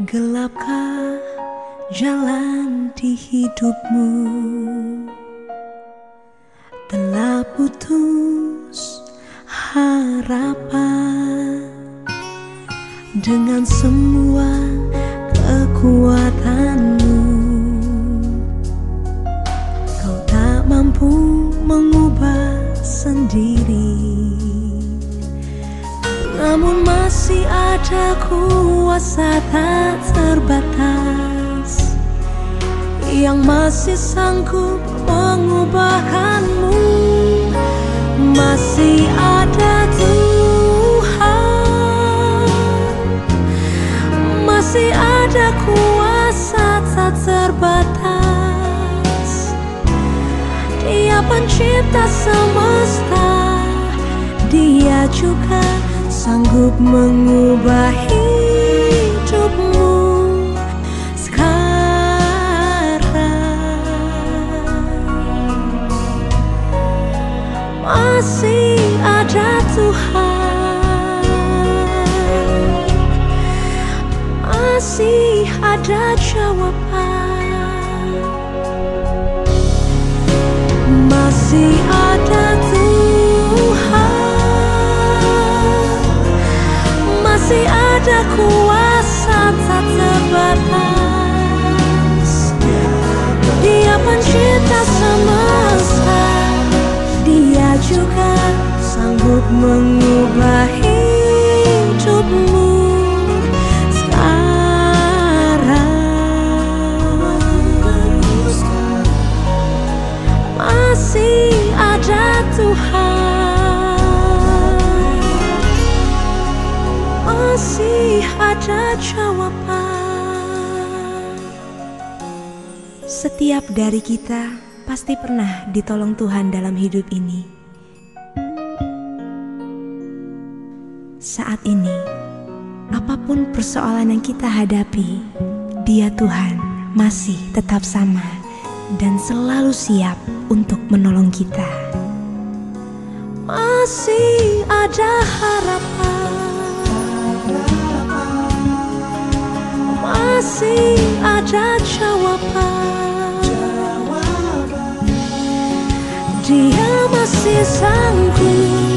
Gelapkah jalan di hidupmu? Telah putus harapan Dengan semua kekuatanmu. Kau tak mampu mengubah sendiri. Namun masih ada kuasa tak terbatas Yang masih sanggup mengubahkanmu. Masih ada Tuhan Masih ada kuasa tak terbatas. Dia pencipta semesta Dia juga sanggup mengubah masih ada Tuhan. Masih ada jawaban. Masih ada masih ada kuasa sanggup mengubah hidupmu sekarang Masih ada Tuhan masih ada jawaban. Setiap dari kita pasti pernah ditolong Tuhan dalam hidup ini. Saat ini, apa pun persoalan yang kita hadapi, Dia Tuhan masih tetap sama dan selalu siap untuk menolong kita. Masih ada harapan. masih ada jawaban. Dia masih sanggup,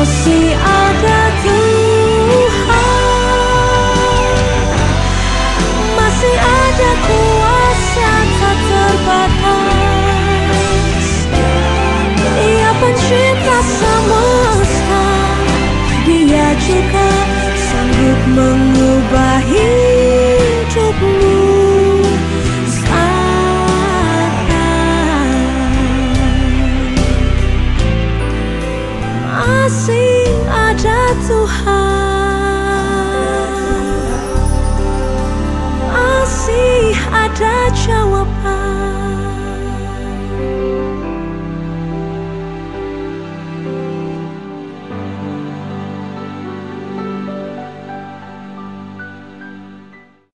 masih ada Tuhan. masih ada kuasa tak terbatas Dia pencipta semesta Dia juga sanggup mengubah Tuhan. Masih ada jawaban